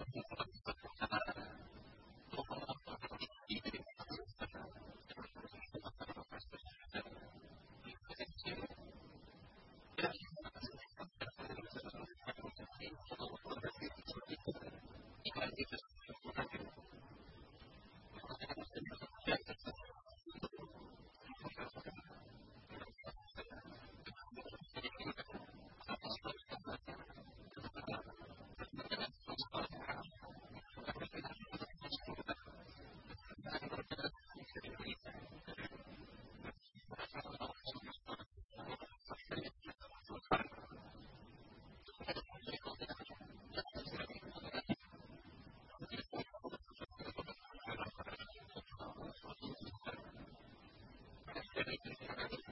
Thank you.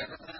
government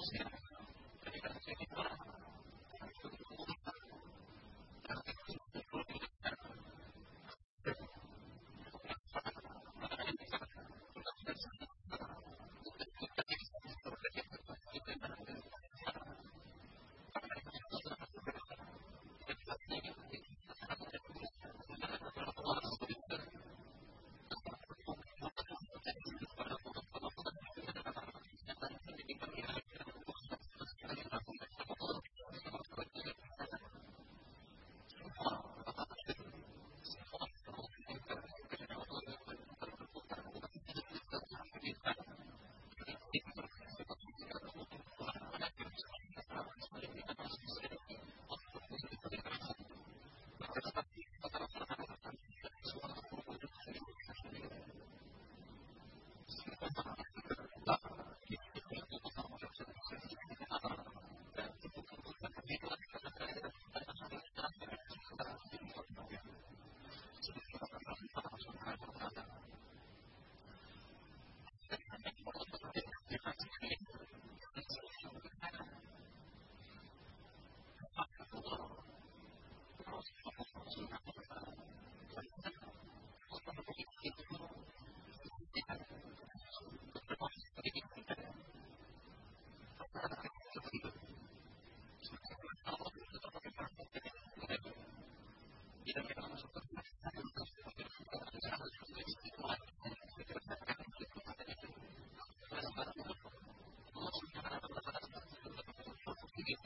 Okay. Thank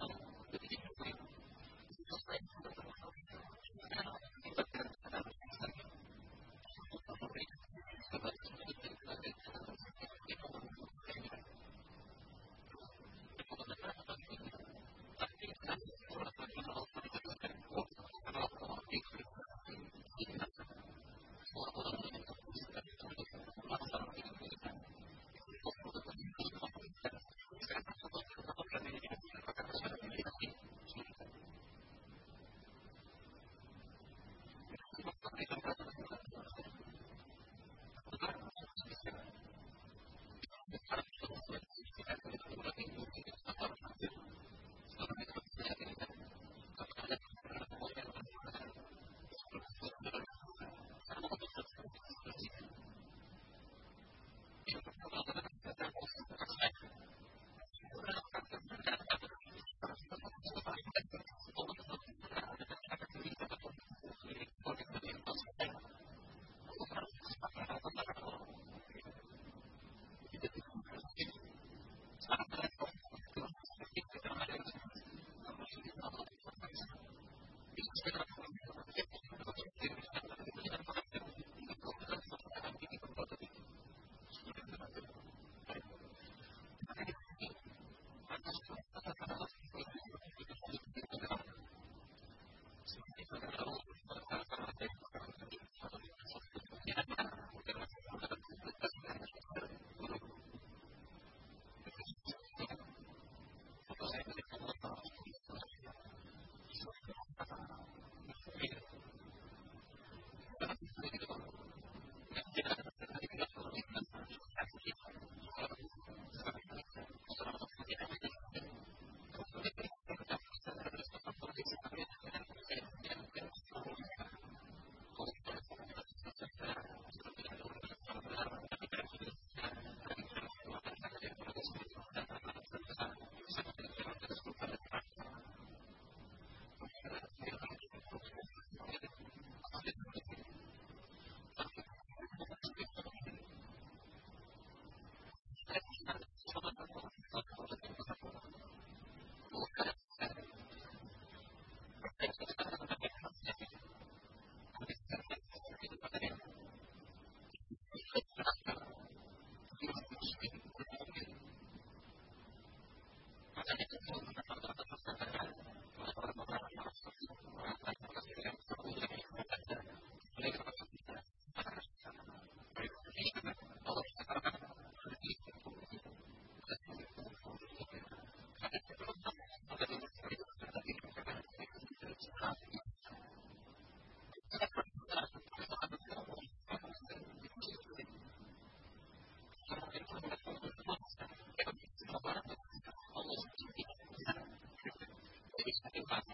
something sacrifice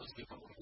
اس کے پر